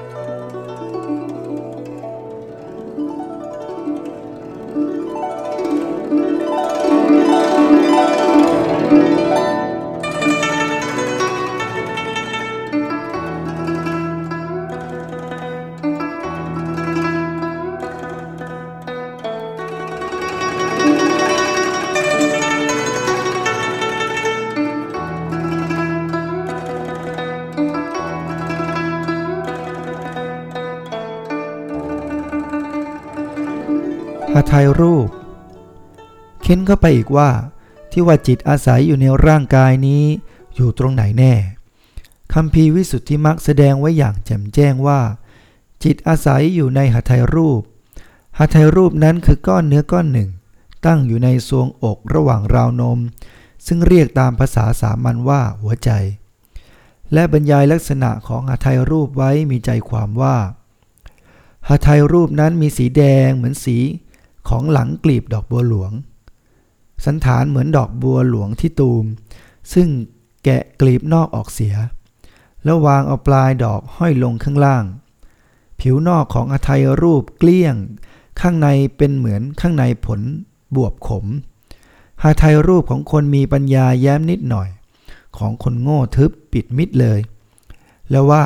ห ค้นเข้าไปอีกว่า ที่ว่าจิตอาศัยอยู่ในร่างกายนี้อยู่ตรงไหนแน่คำพีวิสุทธิมักแสดงไว้อย่างแจ่มแจ้งว่า จิตอาศัยอยู่ในหาไทยรูปหาไทยรูปนั้นคือก้อนเนื้อก้อนหนึ่ง ตั้งอยู่ในทรวงอกระหว่างราวนม ซึ่งเรียกตามภาษาสามัญว่าหัวใจ และบรรยายลักษณะของหาไทยรูปไว้มีใจความว่าหาไทยรูปนั้นมีสีแดงเหมือนสีของหลังกลีบดอกบัวหลวง สันฐานเหมือนดอกบัวหลวงที่ตูม ซึ่งแกะกลีบนอกออกเสีย แล้ววางเอาปลายดอกห้อยลงข้างล่าง ผิวนอกของอทัยรูปเกลี้ยง ข้างในเป็นเหมือนข้างในผลบวบขมหาไทยรูปของคนมีปัญญาแย้มนิดหน่อย ของคนโง่ทึบปิดมิดเลย แล้วว่า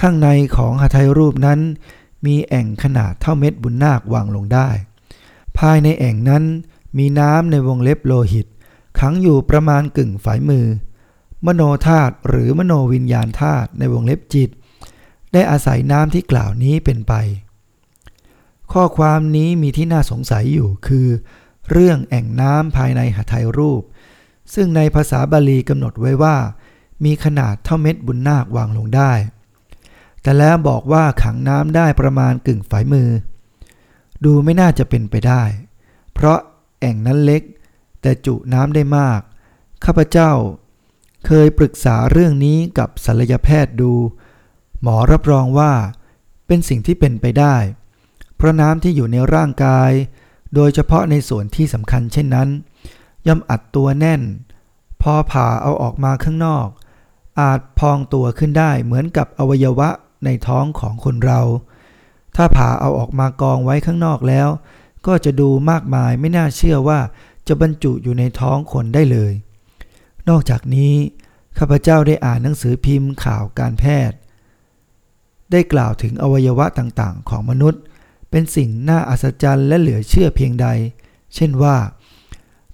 ข้างในของหาไทยรูปนั้น มีแอ่งขนาดเท่าเม็ดบุญนาควางลงได้ ภายในแอ่งนั้น มีน้ำในวงเล็บโลหิต ขังอยู่ประมาณกึ่งฝ่ายมือ มโนธาตุหรือมโนวิญญาณธาตุในวงเล็บจิต ได้อาศัยน้ำที่กล่าวนี้เป็นไป ข้อความนี้มีที่น่าสงสัยอยู่คือ เรื่องแอ่งน้ำภายในหาไทยรูป ซึ่งในภาษาบาลีกำหนดไว้ว่า มีขนาดเท่าเม็ดบุญนาควางลงได้ แต่แล้วบอกว่าขังน้ำได้ประมาณกึ่งฝ่ายมือ ดูไม่น่าจะเป็นไปได้ เพราะ แอ่งนั้นเล็ก แต่จุน้ำได้มาก ข้าพเจ้า เคยปรึกษาเรื่องนี้กับศัลยแพทย์ดู หมอรับรองว่าเป็นสิ่งที่เป็นไปได้ เพราะน้ำที่อยู่ในร่างกาย โดยเฉพาะในส่วนที่สำคัญเช่นนั้น ย่อมอัดตัวแน่น พอผ่าเอาออกมาข้างนอก อาจพองตัวขึ้นได้เหมือนกับอวัยวะในท้องของคนเรา ถ้าผ่าเอาออกมากองไว้ข้างนอกแล้ว ก็จะดูมากมายไม่น่าเชื่อว่าจะบรรจุอยู่ในท้องคนได้เลย นอกจากนี้ ข้าพเจ้าได้อ่านหนังสือพิมพ์ข่าวการแพทย์ ได้กล่าวถึงอวัยวะต่างๆ ของมนุษย์ เป็นสิ่งน่าอัศจรรย์และเหลือเชื่อเพียงใด เช่นว่า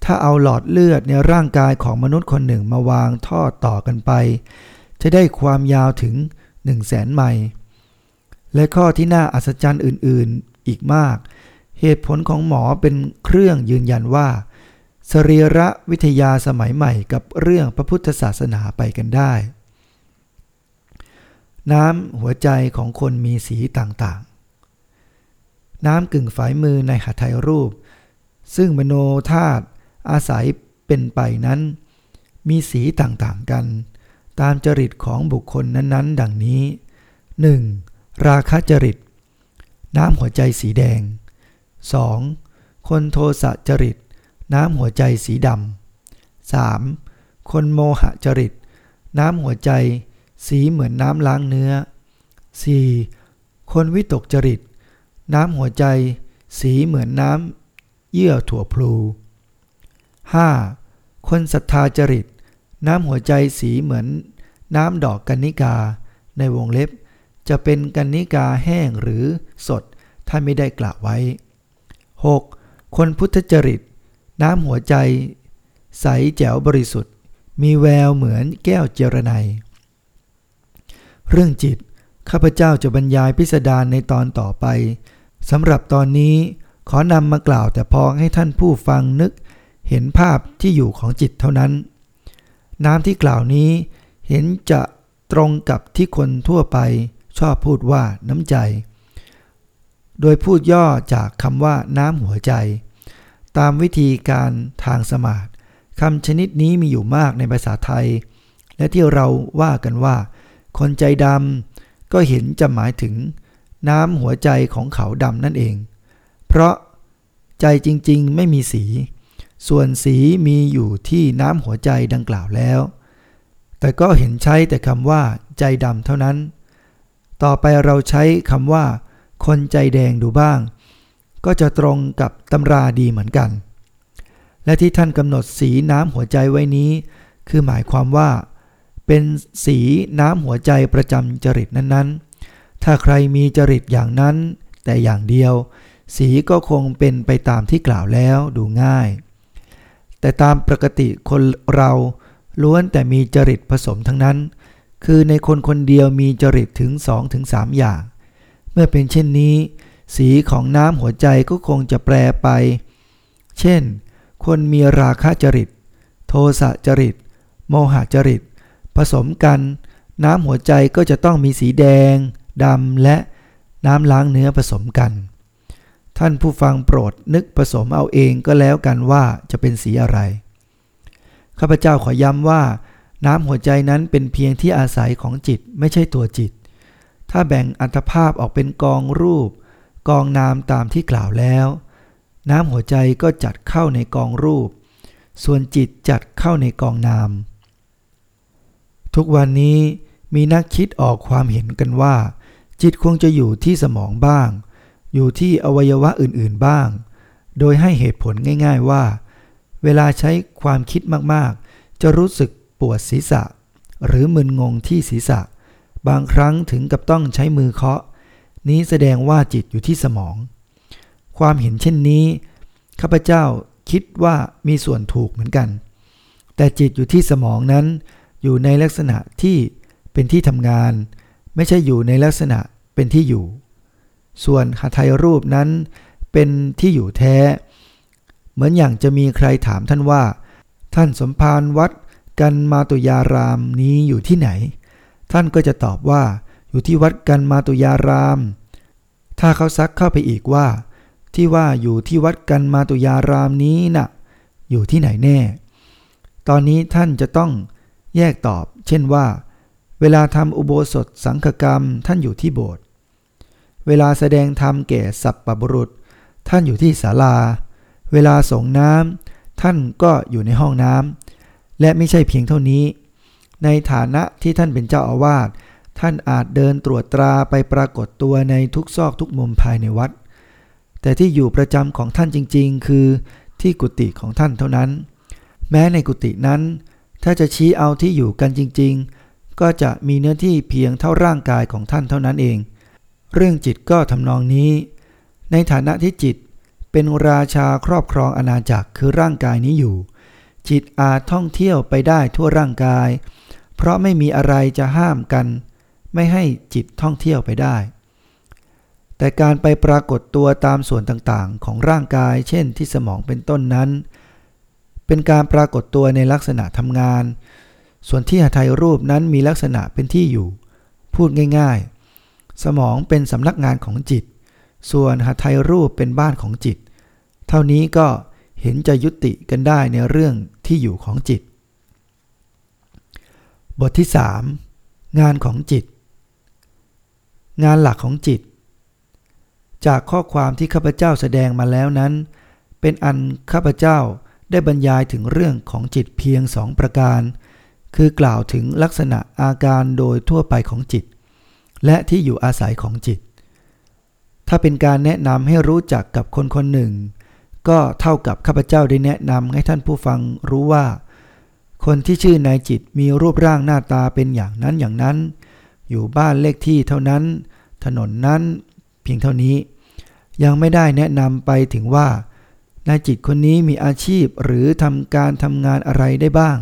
ถ้าเอาหลอดเลือดในร่างกายของมนุษย์คนหนึ่งมาวางทอดต่อกันไป จะได้ความยาวถึง1 0 0 0 0แสนไมล์และข้อที่น่าอัศจรรย์อื่นๆ อีกมากเเหตุผลของหมอเป็นเครื่องยืนยันว่า สรีระวิทยาสมัยใหม่กับเรื่องพระพุทธศาสนาไปกันได้ น้ำหัวใจของคนมีสีต่างๆ น้ำกึ่งฝายมือในหัตถยรูป ซึ่งมโนธาตุอาศัยเป็นไปนั้น มีสีต่างๆกัน ตามจริตของบุคคลนั้นๆ ดังนี้ 1. ราคะจริต น้ำหัวใจสีแดง 2. คนโทสะจริต น้ำหัวใจสีดำ 3. คนโมหะจริต น้ำหัวใจ สีเหมือนน้ำล้างเนื้อ 4. คนวิตกจริต น้ำหัวใจ สีเหมือนน้ำเยื่อถั่วพลู 5. คนศรัทธาจริต น้ำหัวใจสีเหมือน น้ำดอกกัญญิกา ในวงเล็บ จะเป็นกันนิกาแห้งหรือสดท่านไม่ได้กล่าวไว้ 6. คนพุทธจริต น้ำหัวใจ ใสแจ๋วบริสุทธิ์ มีแววเหมือนแก้วเจรไนเรื่องจิต ข้าพเจ้าจะบรรยายพิสดารในตอนต่อไปสำหรับตอนนี้ขอนำมากล่าวแต่พอให้ท่านผู้ฟังนึกเห็นภาพที่อยู่ของจิตเท่านั้น น้ำที่กล่าวนี้เห็นจะตรงกับที่คนทั่วไปชอบพูดว่าน้ำใจ โดยพูดย่อจากคำว่าน้ำหัวใจ ตามวิธีการทางสมาธิคำชนิดนี้มีอยู่มากในภาษาไทย และที่เราว่ากันว่า คนใจดำก็เห็นจะหมายถึง น้ำหัวใจของเขาดำนั่นเอง เพราะใจจริงๆไม่มีสี ส่วนสีมีอยู่ที่น้ำหัวใจดังกล่าวแล้ว แต่ก็เห็นใช้แต่คำว่า ใจดำเท่านั้น ต่อไปเราใช้คำว่า คนใจแดงดูบ้าง ก็จะตรงกับตำราดีเหมือนกัน และที่ท่านกำหนดสีน้ำหัวใจไว้นี้ คือหมายความว่า เป็นสีน้ำหัวใจประจำจริตนั้นๆ ถ้าใครมีจริตอย่างนั้น แต่อย่างเดียว สีก็คงเป็นไปตามที่กล่าวแล้วดูง่าย แต่ตามปกติคนเราล้วนแต่มีจริตผสมทั้งนั้น คือในคนคนเดียวมีจริตถึง2-3ถึงอย่าง เมื่อเป็นเช่นนี้ สีของน้ำหัวใจก็คงจะแปรไป เช่น คนมีราคะจริต โทสะจริต โมหะจริต ผสมกัน น้ำหัวใจก็จะต้องมีสีแดงดำและน้ำล้างเนื้อผสมกัน ท่านผู้ฟังโปรดนึกผสมเอาเองก็แล้วกันว่าจะเป็นสีอะไร ข้าพเจ้าขอย้ำว่า น้ำหัวใจนั้นเป็นเพียงที่อาศัยของจิตไม่ใช่ตัวจิต ถ้าแบ่งอัตภาพออกเป็นกองรูป กองนามตามที่กล่าวแล้ว น้ำหัวใจก็จัดเข้าในกองรูป ส่วนจิตจัดเข้าในกองนาม ทุกวันนี้มีนักคิดออกความเห็นกันว่า จิตคงจะอยู่ที่สมองบ้าง อยู่ที่อวัยวะอื่นๆบ้าง โดยให้เหตุผลง่ายๆว่า เวลาใช้ความคิดมากๆ จะรู้สึกปวดศีรษะ หรือมึนงงที่ศีรษะ บางครั้งถึงกับต้องใช้มือเคาะ นี้แสดงว่าจิตอยู่ที่สมอง ความเห็นเช่นนี้ ข้าพเจ้าคิดว่ามีส่วนถูกเหมือนกัน แต่จิตอยู่ที่สมองนั้น อยู่ในลักษณะที่เป็นที่ทำงาน ไม่ใช่อยู่ในลักษณะเป็นที่อยู่ ส่วนหทัยรูปนั้นเป็นที่อยู่แท้ เหมือนอย่างจะมีใครถามท่านว่า ท่านสมภารวัดกันมาตุยารามนี้อยู่ที่ไหน ท่านก็จะตอบว่า อยู่ที่วัดกันมาตุยาราม ถ้าเขาซักเข้าไปอีกว่า ที่ว่าอยู่ที่วัดกันมาตุยารามนี้นะ่ะ อยู่ที่ไหนแน่ ตอนนี้ท่านจะต้องแยกตอบ เช่นว่า เวลาทำอุโบสถสังฆกรรมท่านอยู่ที่โบสถ์ เวลาแสดงธรรมแก่สัพปบุรุษ ท่านอยู่ที่ศาลา เวลาส่งน้ำท่านก็อยู่ในห้องน้ำและไม่ใช่เพียงเท่านี้ ในฐานะที่ท่านเป็นเจ้าอาวาสท่านอาจเดินตรวจตราไปปรากฏตัวในทุกซอกทุกมุมภายในวัด แต่ที่อยู่ประจำของท่านจริง ๆ คือที่กุฏิของท่านเท่านั้น แม้ในกุฏินั้น ถ้าจะชี้เอาที่อยู่กันจริง ๆ ก็จะมีเนื้อที่เพียงเท่าร่างกายของท่านเท่านั้นเอง เรื่องจิตก็ทำนองนี้ ในฐานะที่จิตเป็นราชาครอบครองอาณาจักรคือร่างกายนี้อยู่ จิตอาจท่องเที่ยวไปได้ทั่วร่างกาย เพราะไม่มีอะไรจะห้ามกัน ไม่ให้จิตท่องเที่ยวไปได้ แต่การไปปรากฏตัวตามส่วนต่างๆ ของร่างกาย เช่นที่สมองเป็นต้นนั้น เป็นการปรากฏตัวในลักษณะทำงาน ส่วนที่หทัยรูปนั้นมีลักษณะเป็นที่อยู่ พูดง่ายๆ สมองเป็นสำนักงานของจิต ส่วนหทัยรูปเป็นบ้านของจิต เท่านี้ก็เห็นจะยุติกันได้ในเรื่องที่อยู่ของจิต บทที่3งานของจิต งานหลักของจิต จากข้อความที่ข้าพเจ้าแสดงมาแล้วนั้น เป็นอันข้าพเจ้าได้บรรยายถึงเรื่องของจิตเพียงสองประการ คือกล่าวถึงลักษณะอาการโดยทั่วไปของจิต และที่อยู่อาศัยของจิต ถ้าเป็นการแนะนำให้รู้จักกับคนคนหนึ่ง ก็เท่ากับข้าพเจ้าได้แนะนำให้ท่านผู้ฟังรู้ว่า คนที่ชื่อนายจิตมีรูปร่างหน้าตาเป็นอย่างนั้นอย่างนั้น อยู่บ้านเลขที่เท่านั้น ถนนนั้น เพียงเท่านี้ ยังไม่ได้แนะนำไปถึงว่านายจิตคนนี้มีอาชีพหรือทำการทำงานอะไรได้บ้าง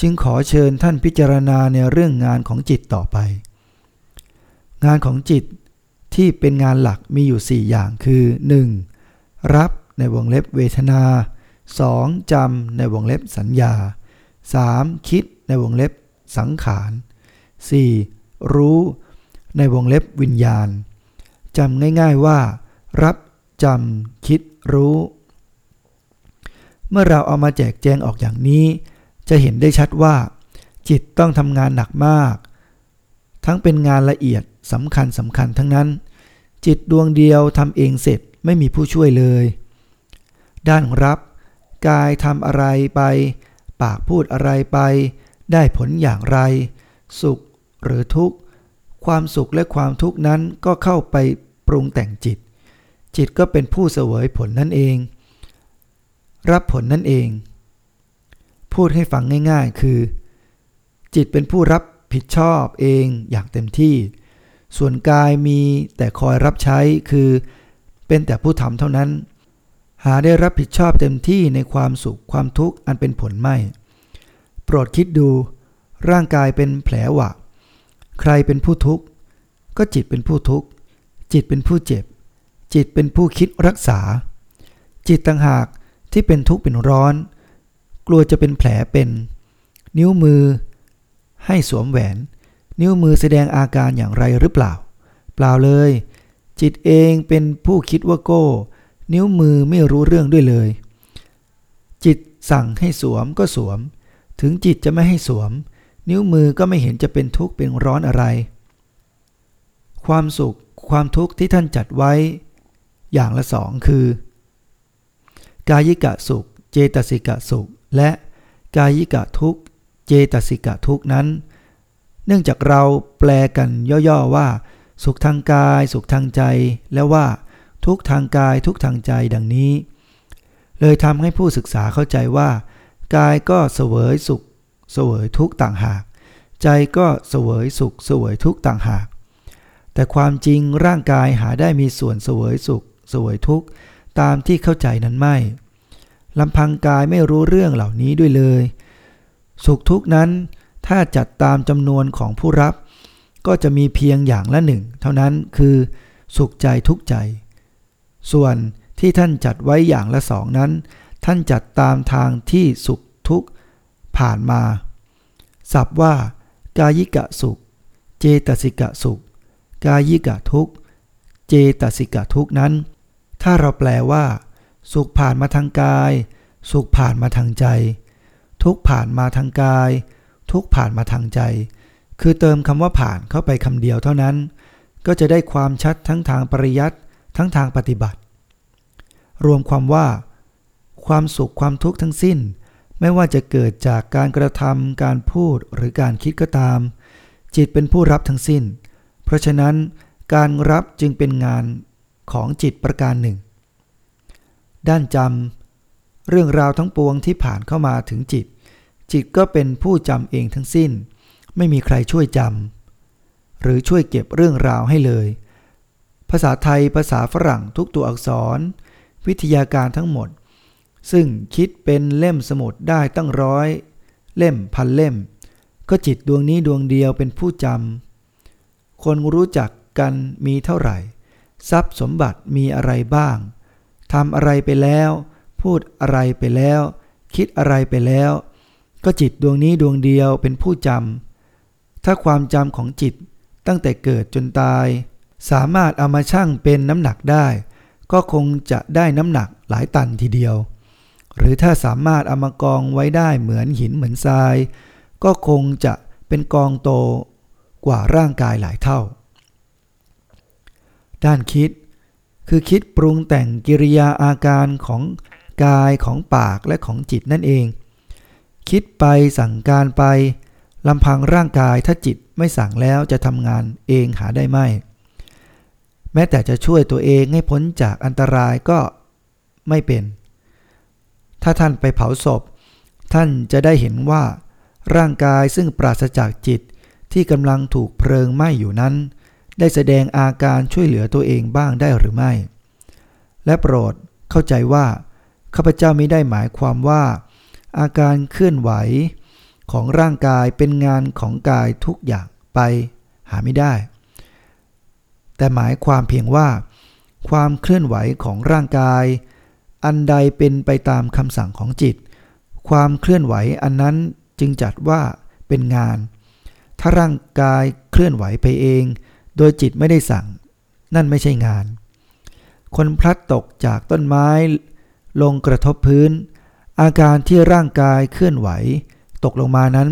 จึงขอเชิญท่านพิจารณาในเรื่องงานของจิตต่อไป งานของจิตที่เป็นงานหลักมีอยู่ 4 อย่างคือ 1. รับในวงเล็บเวทนา 2. จำในวงเล็บสัญญา 3. คิดในวงเล็บสังขาร 4. รู้ในวงเล็บวิญญาณจำง่ายๆว่า รับจำคิดรู้ เมื่อเราเอามาแจกแจงออกอย่างนี้ จะเห็นได้ชัดว่า จิตต้องทำงานหนักมาก ทั้งเป็นงานละเอียดสำคัญสำคัญทั้งนั้น จิตดวงเดียวทำเองเสร็จไม่มีผู้ช่วยเลย ด้านรับ กายทำอะไรไป ปากพูดอะไรไป ได้ผลอย่างไร สุขหรือทุกข์ ความสุขและความทุกข์นั้นก็เข้าไปปรุงแต่งจิต จิตก็เป็นผู้เสวยผลนั่นเอง รับผลนั่นเอง พูดให้ฟังง่ายๆ คือ จิตเป็นผู้รับผิดชอบเองอย่างเต็มที่ ส่วนกายมีแต่คอยรับใช้คือ เป็นแต่ผู้ทำเท่านั้น หาได้รับผิดชอบเต็มที่ในความสุขความทุกข์อันเป็นผลไม่ โปรดคิดดู ร่างกายเป็นแผลหวะ ใครเป็นผู้ทุกข์ ก็จิตเป็นผู้ทุกข์ จิตเป็นผู้เจ็บ จิตเป็นผู้คิดรักษา จิตต่างหากที่เป็นทุกข์เป็นร้อน กลัวจะเป็นแผลเป็น นิ้วมือ ให้สวมแหวน นิ้วมือแสดงอาการอย่างไรหรือเปล่า เปล่าเลย จิตเองเป็นผู้คิดว่าโก้ นิ้วมือไม่รู้เรื่องด้วยเลย จิตสั่งให้สวมก็สวม ถึงจิตจะไม่ให้สวม นิ้วมือก็ไม่เห็นจะเป็นทุกข์เป็นร้อนอะไร ความสุขความทุกข์ที่ท่านจัดไว้ อย่างละสองคือ กายิกะสุข เจตสิกะสุข และกายิกะทุกข์ เจตสิกะทุกข์นั้น เนื่องจากเราแปลกันย่อๆว่า สุขทางกาย สุขทางใจ และว่า ทุกทางกายทุกทางใจดังนี้ เลยทำให้ผู้ศึกษาเข้าใจว่า กายก็เสวยสุข เสวยทุกต่างหาก ใจก็เสวยสุข เสวยทุกต่างหาก แต่ความจริงร่างกายหาได้มีส่วนเสวยสุข เสวยทุกตามที่เข้าใจนั้นไม่ลำพังกายไม่รู้เรื่องเหล่านี้ด้วยเลย สุขทุกนั้นถ้าจัดตามจำนวนของผู้รับ ก็จะมีเพียงอย่างละหนึ่ง เท่านั้นคือ สุขใจทุกใจ ส่วนที่ท่านจัดไว้อย่างละสองนั้น ท่านจัดตามทางที่สุขทุกข์ผ่านมา สับว่า กายิกะสุข เจตสิกะสุข กายิกะทุกข์เจตสิกะทุกนั้น ถ้าเราแปลว่า สุขผ่านมาทางกาย สุขผ่านมาทางใจ ทุกผ่านมาทางกาย ทุกผ่านมาทางใจ คือเติมคำว่าผ่านเข้าไปคำเดียวเท่านั้น ก็จะได้ความชัดทั้งทางปริยัติ ทั้งทางปฏิบัติ รวมความว่า ความสุขความทุกข์ทั้งสิ้น ไม่ว่าจะเกิดจากการกระทำการพูดหรือการคิดก็ตาม จิตเป็นผู้รับทั้งสิ้น เพราะฉะนั้นการรับจึงเป็นงานของจิตประการหนึ่ง ด้านจำเรื่องราวทั้งปวงที่ผ่านเข้ามาถึงจิต จิตก็เป็นผู้จำเองทั้งสิ้น ไม่มีใครช่วยจำหรือช่วยเก็บเรื่องราวให้เลย ภาษาไทยภาษาฝรั่งทุกตัวอักษร วิทยาการทั้งหมด ซึ่งคิดเป็นเล่มสมุดได้ตั้งร้อย เล่มพันเล่ม ก็จิตดวงนี้ดวงเดียวเป็นผู้จำคนรู้จักกันมีเท่าไหร่ ทรัพย์สมบัติมีอะไรบ้างทำอะไรไปแล้ว พูดอะไรไปแล้ว คิดอะไรไปแล้ว ก็จิตดวงนี้ดวงเดียวเป็นผู้จำถ้าความจำของจิตตั้งแต่เกิดจนตาย สามารถเอามาชั่งเป็นน้ำหนักได้ ก็คงจะได้น้ำหนักหลายตันทีเดียว หรือถ้าสามารถเอามากองไว้ได้เหมือนหินเหมือนทราย ก็คงจะเป็นกองโตกว่าร่างกายหลายเท่า ด้านคิด คือคิดปรุงแต่งกิริยาอาการของกายของปากและของจิตนั่นเอง คิดไปสั่งการไปลำพังร่างกายถ้าจิตไม่สั่งแล้วจะทำงานเองหาได้ไม่ แม้แต่จะช่วยตัวเองให้พ้นจากอันตรายก็ไม่เป็น ถ้าท่านไปเผาศพ ท่านจะได้เห็นว่า ร่างกายซึ่งปราศจากจิตที่กำลังถูกเพลิงไหม้อยู่นั้น ได้แสดงอาการช่วยเหลือตัวเองบ้างได้หรือไม่ และโปรดเข้าใจว่าข้าพเจ้าไม่ได้หมายความว่า อาการเคลื่อนไหวของร่างกายเป็นงานของกายทุกอย่างไปหาไม่ได้ แต่หมายความเพียงว่า ความเคลื่อนไหวของร่างกาย อันใดเป็นไปตามคำสั่งของจิต ความเคลื่อนไหวอันนั้นจึงจัดว่าเป็นงาน ถ้าร่างกายเคลื่อนไหวไปเอง โดยจิตไม่ได้สั่ง นั่นไม่ใช่งาน คนพลัดตกจากต้นไม้ ลงกระทบพื้น อาการที่ร่างกายเคลื่อนไหว ตกลงมานั้น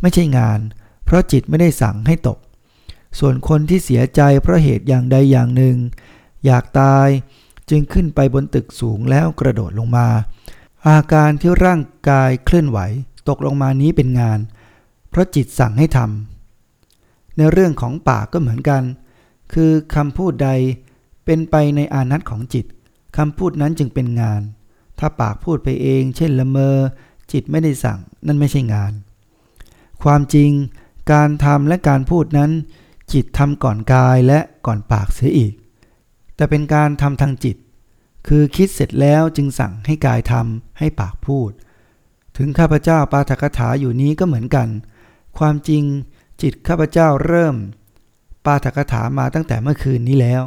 ไม่ใช่งาน เพราะจิตไม่ได้สั่งให้ตก ส่วนคนที่เสียใจเพราะเหตุอย่างใดอย่างหนึ่ง อยากตายจึงขึ้นไปบนตึกสูงแล้วกระโดดลงมา อาการที่ร่างกายเคลื่อนไหวตกลงมานี้เป็นงาน เพราะจิตสั่งให้ทในเรื่องของปากก็เหมือนกัน คือคำพูดใดเป็นไปในอานัตของจิตคำพูดนั้นจึงเป็นงาน ถ้าปากพูดไปเอง เช่นละเมอ จิตไม่ได้สั่งนั่นไม่ใช่งาน ความจริง การทำและการพูดนั้น จิตทำก่อนกายและก่อนปากเสียอีก แต่เป็นการทำทางจิต คือคิดเสร็จแล้วจึงสั่งให้กายทำให้ปากพูด ถึงข้าพเจ้าปาฐกถาอยู่นี้ก็เหมือนกัน ความจริงจิตข้าพเจ้าเริ่ม ปาฐกถามาตั้งแต่เมื่อคืนนี้แล้ว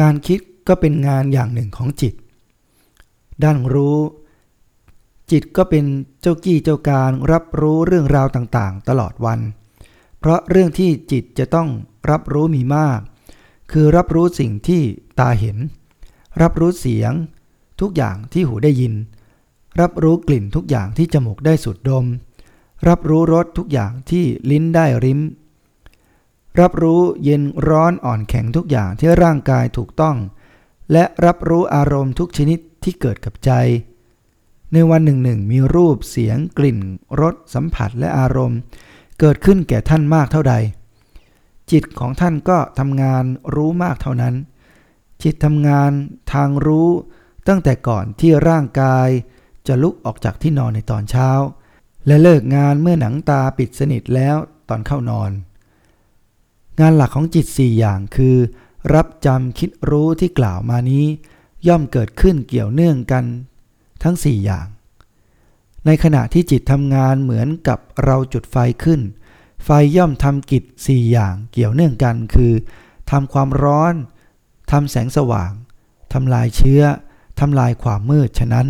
การคิดก็เป็นงานอย่างหนึ่งของจิต ด้านรู้ จิตก็เป็นเจ้ากี้เจ้าการรับรู้เรื่องราวต่างๆ ตลอดวัน เพราะเรื่องที่จิตจะต้องรับรู้มีมาก คือรับรู้สิ่งที่ตาเห็น รับรู้เสียง ทุกอย่างที่หูได้ยิน รับรู้กลิ่นทุกอย่างที่จมูกได้สูดดม รับรู้รสทุกอย่างที่ลิ้นได้ริม รับรู้เย็นร้อนอ่อนแข็งทุกอย่างที่ร่างกายถูกต้อง และรับรู้อารมณ์ทุกชนิดที่เกิดกับใจ ในวันหนึ่งหนึ่งมีรูปเสียงกลิ่นรสสัมผัสและอารมณ์ เกิดขึ้นแก่ท่านมากเท่าใด จิตของท่านก็ทำงานรู้มากเท่านั้น จิตทำงานทางรู้ตั้งแต่ก่อนที่ร่างกายจะลุกออกจากที่นอนในตอนเช้า และเลิกงานเมื่อหนังตาปิดสนิทแล้วตอนเข้านอน งานหลักของจิตสี่อย่างคือ รับจำคิดรู้ที่กล่าวมานี้ ย่อมเกิดขึ้นเกี่ยวเนื่องกัน ทั้งสี่อย่าง ในขณะที่จิตทำงานเหมือนกับเราจุดไฟขึ้น ไฟย่อมทำกิจสี่อย่างเกี่ยวเนื่องกันคือทำความร้อนทำแสงสว่างทำลายเชื้อทำลายความมืดฉะนั้น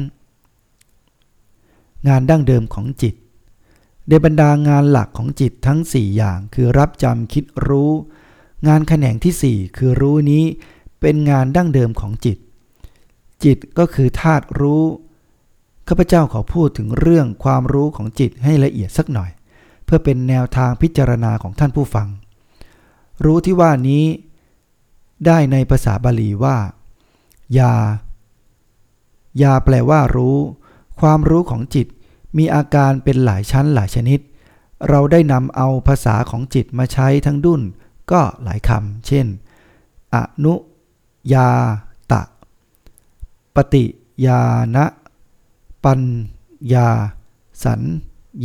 งานดั้งเดิมของจิตในบรรดางานหลักของจิตทั้งสี่อย่างคือรับจำคิดรู้ งานแขนงที่สี่คือรู้นี้เป็นงานดั้งเดิมของจิต จิตก็คือธาตุรู้ ข้าพเจ้าขอพูดถึงเรื่องความรู้ของจิตให้ละเอียดสักหน่อย เพื่อเป็นแนวทางพิจารณาของท่านผู้ฟัง รู้ที่ว่านี้ ได้ในภาษาบาลีว่า ยา ยาแปลว่ารู้ ความรู้ของจิตมีอาการเป็นหลายชั้นหลายชนิด เราได้นำเอาภาษาของจิตมาใช้ทั้งดุนก็หลายคำเช่น อนุ ยา ตะ ปฏิยานะ ปัญญา สัญ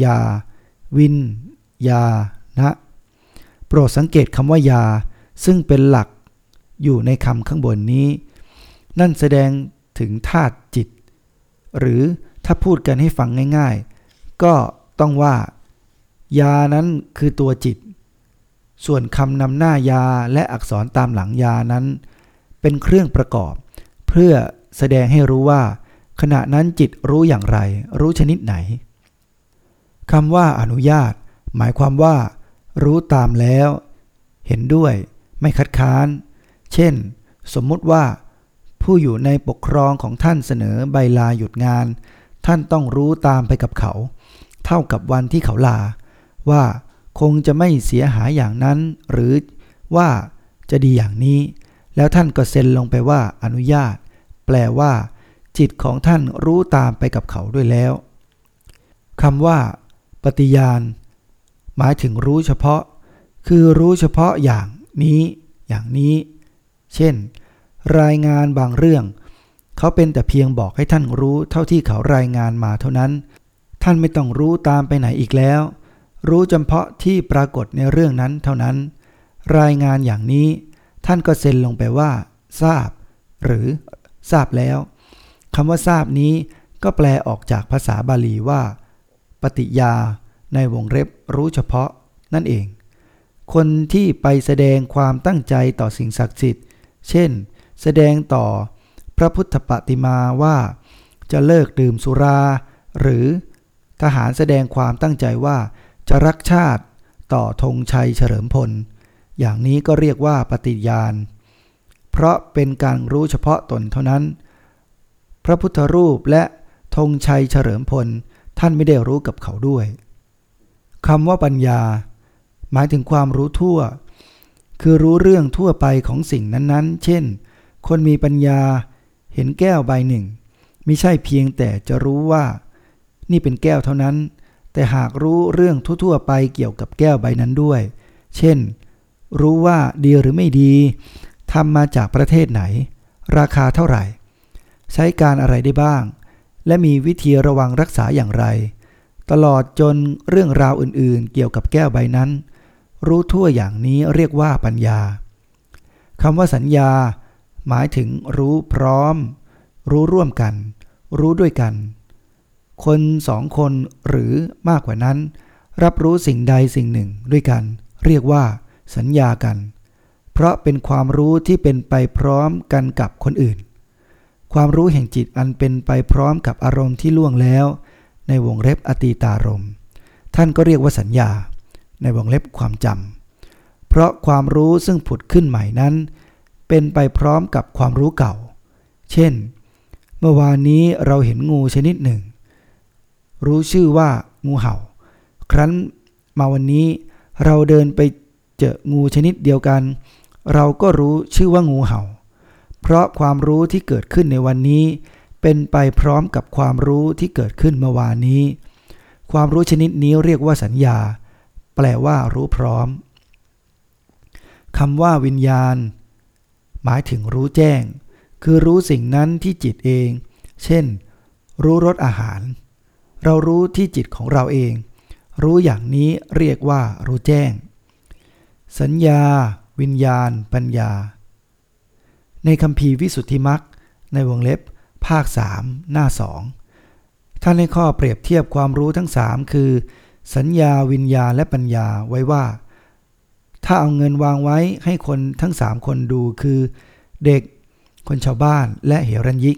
ญา วินยานะโปรดสังเกตคำว่ายา ซึ่งเป็นหลักอยู่ในคำข้างบนนี้ นั่นแสดงถึงธาตุจิต หรือถ้าพูดกันให้ฟังง่าย ๆ ก็ต้องว่า ยานั้นคือตัวจิต ส่วนคำนำหน้ายาและอักษรตามหลังยานั้น เป็นเครื่องประกอบ เพื่อแสดงให้รู้ว่า ขณะนั้นจิตรู้อย่างไร รู้ชนิดไหนคำว่าอนุญาต หมายความว่า รู้ตามแล้ว เห็นด้วย ไม่คัดค้าน เช่น สมมุติว่า ผู้อยู่ในปกครองของท่านเสนอใบลาหยุดงาน ท่านต้องรู้ตามไปกับเขา เท่ากับวันที่เขาลา ว่าคงจะไม่เสียหายอย่างนั้น หรือว่าจะดีอย่างนี้ แล้วท่านก็เซ็นลงไปว่าอนุญาต แปลว่า จิตของท่านรู้ตามไปกับเขาด้วยแล้วคำว่า ปฏิญาณ หมายถึงรู้เฉพาะ คือรู้เฉพาะอย่างนี้ อย่างนี้ เช่น รายงานบางเรื่อง เขาเป็นแต่เพียงบอกให้ท่านรู้เท่าที่เขารายงานมาเท่านั้น ท่านไม่ต้องรู้ตามไปไหนอีกแล้ว รู้เฉพาะที่ปรากฏในเรื่องนั้นเท่านั้น รายงานอย่างนี้ ท่านก็เซ็นลงไปว่า ทราบ หรือ ทราบแล้ว คำว่าทราบนี้ก็แปลออกจากภาษาบาลีว่า ปฏิยา ในวงเล็บรู้เฉพาะนั่นเอง คนที่ไปแสดงความตั้งใจต่อสิ่งศักดิ์สิทธิ์ เช่น แสดงต่อพระพุทธปฏิมาว่า จะเลิกดื่มสุรา หรือทหารแสดงความตั้งใจว่าจะรักชาติต่อธงชัยเฉลิมพล อย่างนี้ก็เรียกว่าปฏิญาณ เพราะเป็นการรู้เฉพาะตนเท่านั้น พระพุทธรูปและธงชัยเฉลิมพล ท่านไม่ได้รู้กับเขาด้วยคำว่าปัญญา หมายถึงความรู้ทั่ว คือรู้เรื่องทั่วไปของสิ่งนั้นๆ เช่น คนมีปัญญาเห็นแก้วใบหนึ่งไม่ใช่เพียงแต่จะรู้ว่า นี่เป็นแก้วเท่านั้น แต่หากรู้เรื่องทั่วๆไปเกี่ยวกับแก้วใบนั้นด้วย เช่น รู้ว่าดีหรือไม่ดีทำมาจากประเทศไหน ราคาเท่าไหร่ ใช้การอะไรได้บ้าง และมีวิธีระวังรักษาอย่างไร ตลอดจนเรื่องราวอื่นๆ เกี่ยวกับแก้วใบนั้น รู้ทั่วอย่างนี้เรียกว่าปัญญาคำว่าสัญญา หมายถึงรู้พร้อม รู้ร่วมกัน รู้ด้วยกัน คนสองคนหรือมากกว่านั้น รับรู้สิ่งใดสิ่งหนึ่งด้วยกัน เรียกว่า สัญญากัน เพราะเป็นความรู้ที่เป็นไปพร้อมกันกับคนอื่น ความรู้แห่งจิตอันเป็นไปพร้อมกับอารมณ์ที่ล่วงแล้ว ในวงเล็บอตีตารมท่านก็เรียกว่าสัญญา ในวงเล็บความจำเพราะความรู้ซึ่งผุดขึ้นใหม่นั้น เป็นไปพร้อมกับความรู้เก่า เช่น เมื่อวานนี้เราเห็นงูชนิดหนึ่ง รู้ชื่อว่างูเห่า ครั้นมาวันนี้เราเดินไปเจองูชนิดเดียวกัน เราก็รู้ชื่อว่างูเห่า เพราะความรู้ที่เกิดขึ้นในวันนี้ เป็นไปพร้อมกับความรู้ที่เกิดขึ้นเมื่อวานนี้ ความรู้ชนิดนี้เรียกว่าสัญญา แปลว่ารู้พร้อมคำว่าวิญญาณ หมายถึงรู้แจ้ง คือรู้สิ่งนั้นที่จิตเอง เช่น รู้รสอาหาร เรารู้ที่จิตของเราเอง รู้อย่างนี้เรียกว่ารู้แจ้ง สัญญา วิญญาณ ปัญญา ในคำพีวิสุทธิมักในวงเล็บ ภาคสามหน้าสองท่านให้ข้อเปรียบเทียบความรู้ทั้งสามคือ สัญญาวิญญาและปัญญาไว้ว่า ถ้าเอาเงินวางไว้ให้คนทั้งสามคนดูคือ เด็ก คนชาวบ้านและเหรัญยิก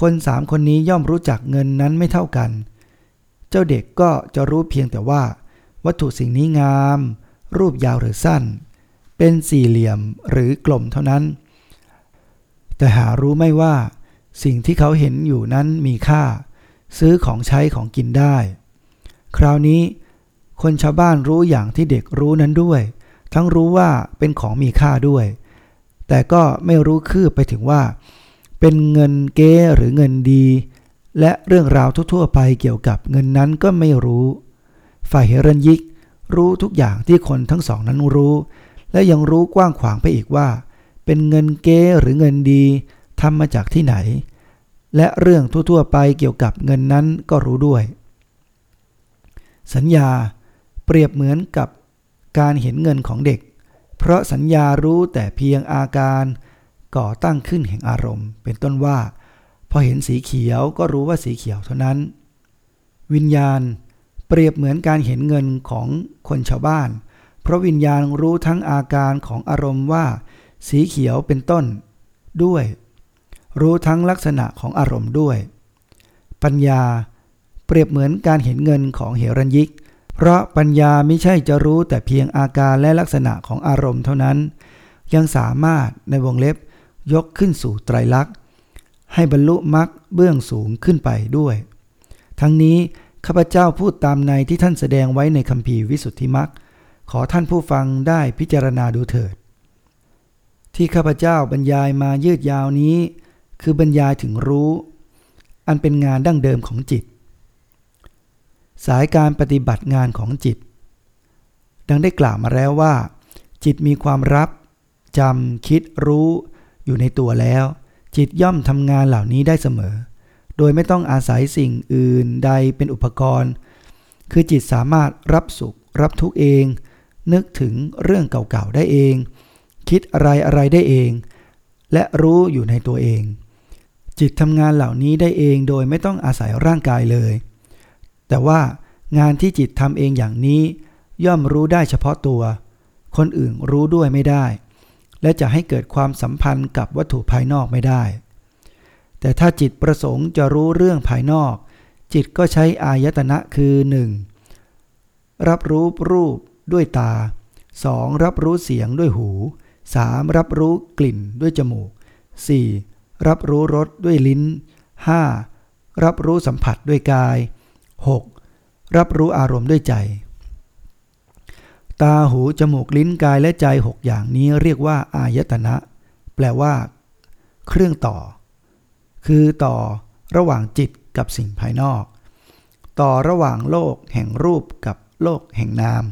คนสามคนนี้ย่อมรู้จักเงินนั้นไม่เท่ากัน เจ้าเด็กก็จะรู้เพียงแต่ว่า วัตถุสิ่งนี้งาม รูปยาวหรือสั้น เป็นสี่เหลี่ยมหรือกลมเท่านั้น แต่หารู้ไม่ว่า สิ่งที่เขาเห็นอยู่นั้นมีค่า ซื้อของใช้ของกินได้ คราวนี้ คนชาวบ้านรู้อย่างที่เด็กรู้นั้นด้วย ทั้งรู้ว่าเป็นของมีค่าด้วย แต่ก็ไม่รู้คืบไปถึงว่า เป็นเงินเก้หรือเงินดี และเรื่องราวทั่วๆไปเกี่ยวกับเงินนั้นก็ไม่รู้ ฝ่ายเฮรัญยิกรู้ทุกอย่างที่คนทั้งสองนั้นรู้ และยังรู้กว้างขวางไปอีกว่า เป็นเงินเก้หรือเงินดีทำมาจากที่ไหน และเรื่องทั่วๆไปเกี่ยวกับเงินนั้นก็รู้ด้วย สัญญาเปรียบเหมือนกับการเห็นเงินของเด็ก เพราะสัญญารู้แต่เพียงอาการก่อตั้งขึ้นแห่งอารมณ์ เป็นต้นว่า พอเห็นสีเขียวก็รู้ว่าสีเขียวเท่านั้น วิญญาณเปรียบเหมือนการเห็นเงินของคนชาวบ้าน เพราะวิญญาณรู้ทั้งอาการของอารมณ์ว่า สีเขียวเป็นต้น ด้วย รู้ทั้งลักษณะของอารมณ์ด้วย ปัญญาเปรียบเหมือนการเห็นเงินของเหรัญยิก เพราะปัญญาไม่ใช่จะรู้แต่เพียงอาการและลักษณะของอารมณ์เท่านั้น ยังสามารถในวงเล็บยกขึ้นสู่ไตรลักษณ์ ให้บรรลุมรรคเบื้องสูงขึ้นไปด้วย ทั้งนี้ข้าพเจ้าพูดตามในที่ท่านแสดงไว้ในคำพีวิสุทธิมรรคขอท่านผู้ฟังได้พิจารณาดูเถิด ที่ข้าพเจ้าบรรยายมายืดยาวนี้ คือบรรยายถึงรู้ อันเป็นงานดั้งเดิมของจิต สายการปฏิบัติงานของจิต ดังได้กล่าวมาแล้วว่า จิตมีความรับจำคิดรู้อยู่ในตัวแล้ว จิตย่อมทำงานเหล่านี้ได้เสมอ โดยไม่ต้องอาศัยสิ่งอื่นใดเป็นอุปกรณ์ คือจิตสามารถรับสุข รับทุกข์เอง นึกถึงเรื่องเก่าๆได้เอง คิดอะไรอะไรได้เอง และรู้อยู่ในตัวเอง จิตทำงานเหล่านี้ได้เองโดยไม่ต้องอาศัยร่างกายเลย แต่ว่างานที่จิตทำเองอย่างนี้ ย่อมรู้ได้เฉพาะตัว คนอื่นรู้ด้วยไม่ได้ และจะให้เกิดความสัมพันธ์กับวัตถุภายนอกไม่ได้ แต่ถ้าจิตประสงค์จะรู้เรื่องภายนอก จิตก็ใช้อายตนะคือ 1. รับรู้รูปด้วยตา 2. รับรู้เสียงด้วยหู 3. รับรู้กลิ่นด้วยจมูก 4. รับรู้รสด้วยลิ้น 5. รับรู้สัมผัสด้วยกาย 6. รับรู้อารมณ์ด้วยใจ ตาหูจมูกลิ้นกายและใจหกอย่างนี้เรียกว่า อายตนะ แปลว่า เครื่องต่อ คือต่อระหว่างจิตกับสิ่งภายนอก ต่อระหว่างโลกแห่งรูปกับโลกแห่งนาม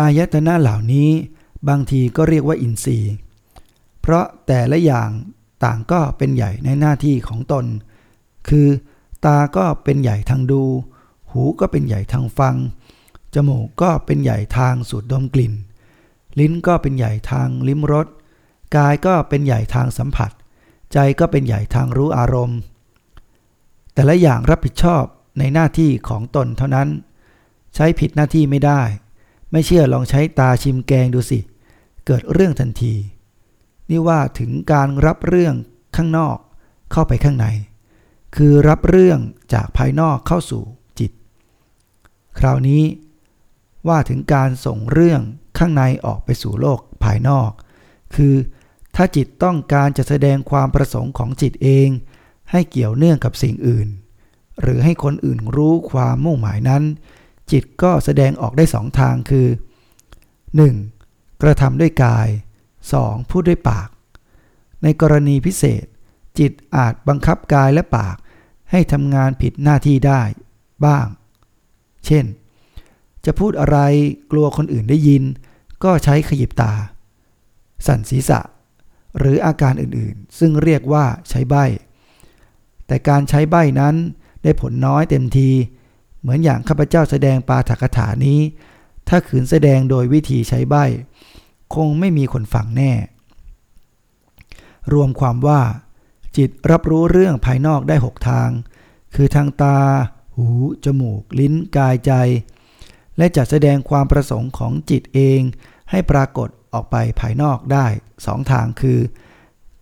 อายตนะเหล่านี้ บางทีก็เรียกว่าอินทรีย์ เพราะแต่ละอย่างต่างก็เป็นใหญ่ในหน้าที่ของตน คือตาก็เป็นใหญ่ทางดู หูก็เป็นใหญ่ทางฟัง จมูกก็เป็นใหญ่ทางสูดดมกลิ่น ลิ้นก็เป็นใหญ่ทางลิ้มรส กายก็เป็นใหญ่ทางสัมผัส ใจก็เป็นใหญ่ทางรู้อารมณ์ แต่ละอย่างรับผิดชอบในหน้าที่ของตนเท่านั้น ใช้ผิดหน้าที่ไม่ได้ ไม่เชื่อลองใช้ตาชิมแกงดูสิ เกิดเรื่องทันที นี่ว่าถึงการรับเรื่องข้างนอกเข้าไปข้างใน คือรับเรื่องจากภายนอกเข้าสู่จิต คราวนี้ ว่าถึงการส่งเรื่องข้างในออกไปสู่โลกภายนอก คือถ้าจิตต้องการจะแสดงความประสงค์ของจิตเอง ให้เกี่ยวเนื่องกับสิ่งอื่น หรือให้คนอื่นรู้ความมุ่งหมายนั้น จิตก็แสดงออกได้สองทางคือ 1. กระทำด้วยกาย 2. พูดด้วยปาก ในกรณีพิเศษ จิตอาจบังคับกายและปาก ให้ทำงานผิดหน้าที่ได้ บ้าง เช่น จะพูดอะไรกลัวคนอื่นได้ยิน ก็ใช้ขยิบตา สั่นศีรษะ หรืออาการอื่นๆ ซึ่งเรียกว่าใช้ใบแต่การใช้ใบนั้นได้ผลน้อยเต็มทีเเหมือนอย่างข้าพเจ้าแสดงปาถกถานี้ ถ้าขืนแสดงโดยวิธีใช้ใบคงไม่มีคนฟังแน่ รวมความว่า จิตรับรู้เรื่องภายนอกได้หกทาง คือทางตา หู จมูก ลิ้น กายใจ และจะแสดงความประสงค์ของจิตเองให้ปรากฏออกไปภายนอกได้สองทางคือ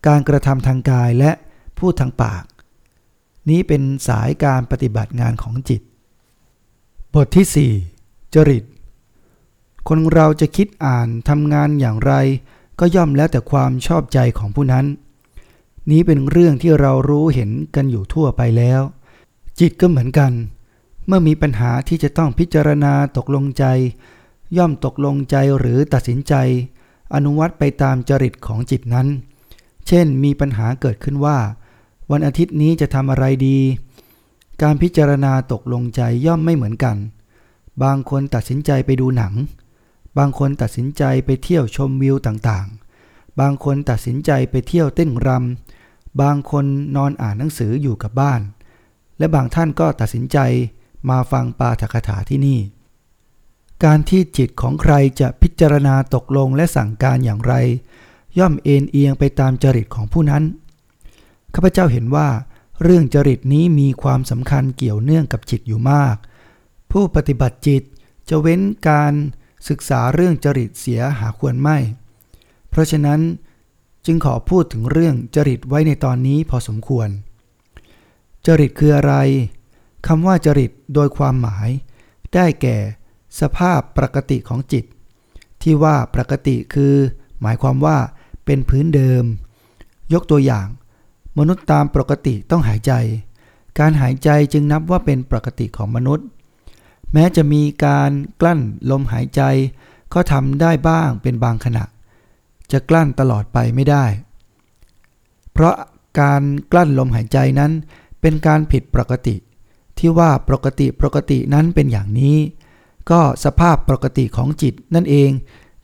การกระทำทางกายและพูดทางปาก นี้เป็นสายการปฏิบัติงานของจิต บทที่ 4 จริต คนเราจะคิดอ่านทำงานอย่างไร ก็ย่อมแล้วแต่ความชอบใจของผู้นั้น นี้เป็นเรื่องที่เรารู้เห็นกันอยู่ทั่วไปแล้ว จิตก็เหมือนกัน เมื่อมีปัญหาที่จะต้องพิจารณาตกลงใจ ย่อมตกลงใจหรือตัดสินใจ อนุวัตไปตามจริตของจิตนั้น เช่นมีปัญหาเกิดขึ้นว่า วันอาทิตย์นี้จะทำอะไรดี การพิจารณาตกลงใจย่อมไม่เหมือนกัน บางคนตัดสินใจไปดูหนัง บางคนตัดสินใจไปเที่ยวชมวิวต่างๆ บางคนตัดสินใจไปเที่ยวเต้นรำ บางคนนอนอ่านหนังสืออยู่กับบ้าน และบางท่านก็ตัดสินใจมาฟังปาฐกถาที่นี่ การที่จิตของใครจะพิจารณาตกลงและสั่งการอย่างไร ย่อมเอ็นเอียงไปตามจริตของผู้นั้น ข้าพเจ้าเห็นว่า เรื่องจริตนี้มีความสำคัญเกี่ยวเนื่องกับจิตอยู่มาก ผู้ปฏิบัติจิตจะเว้นการศึกษาเรื่องจริตเสียหาควรไม่ เพราะฉะนั้นจึงขอพูดถึงเรื่องจริตไว้ในตอนนี้พอสมควร จริตคืออะไรคำว่าจริตโดยความหมาย ได้แก่ สภาพปกติของจิต ที่ว่าปกติคือ หมายความว่าเป็นพื้นเดิม ยกตัวอย่าง มนุษย์ตามปกติต้องหายใจ การหายใจจึงนับว่าเป็นปกติของมนุษย์ แม้จะมีการกลั้นลมหายใจ ก็ทำได้บ้างเป็นบางขณะ จะกลั้นตลอดไปไม่ได้ เพราะการกลั้นลมหายใจนั้น เป็นการผิดปกติ ที่ว่าปกติปกตินั้นเป็นอย่างนี้ ก็สภาพปกติของจิตนั่นเอง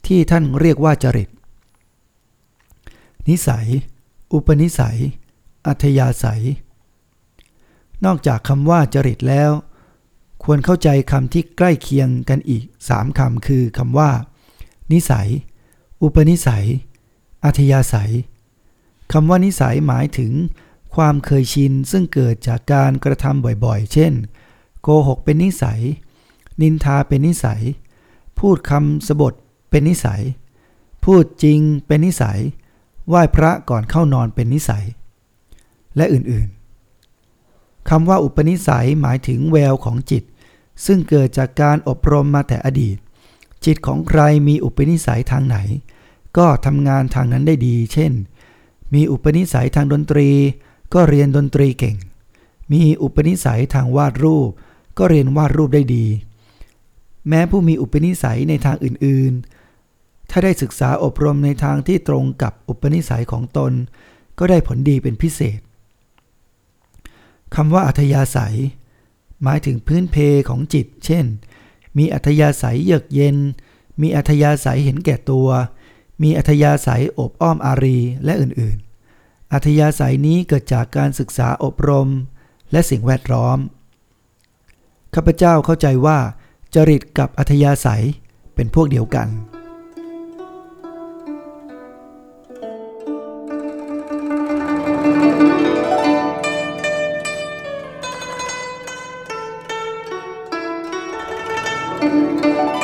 ที่ท่านเรียกว่าจริต นิสัย อุปนิสัย อัธยาศัย นอกจากคำว่าจริตแล้ว ควรเข้าใจคำที่ใกล้เคียงกันอีกสามคำคือคำว่า นิสัย อุปนิสัย อัธยาศัยคำว่านิสัยหมายถึง ความเคยชินซึ่งเกิดจากการกระทำบ่อยๆ เช่น โกหกเป็นนิสัย นินทาเป็นนิสัย พูดคำสบทเป็นนิสัย พูดจริงเป็นนิสัย ไหว้พระก่อนเข้านอนเป็นนิสัย และอื่นๆคำว่าอุปนิสัยหมายถึงแววของจิต ซึ่งเกิดจากการอบรมมาแต่อดีต จิตของใครมีอุปนิสัยทางไหน ก็ทำงานทางนั้นได้ดี เช่น มีอุปนิสัยทางดนตรี ก็เรียนดนตรีเก่ง มีอุปนิสัยทางวาดรูป ก็เรียนวาดรูปได้ดี แม้ผู้มีอุปนิสัยในทางอื่นๆ ถ้าได้ศึกษาอบรมในทางที่ตรงกับอุปนิสัยของตน ก็ได้ผลดีเป็นพิเศษ คำว่าอัธยาศัย หมายถึงพื้นเพของจิต เช่น มีอัธยาศัยเยือกเย็น มีอัธยาศัยเห็นแก่ตัว มีอัธยาศัยอบอ้อมอารีและอื่นๆ อัธยาศัยนี้เกิดจากการศึกษาอบรม และสิ่งแวดล้อม ข้าพเจ้าเข้าใจว่า จริตกับอัธยาศัยเป็นพวกเดียวกัน Música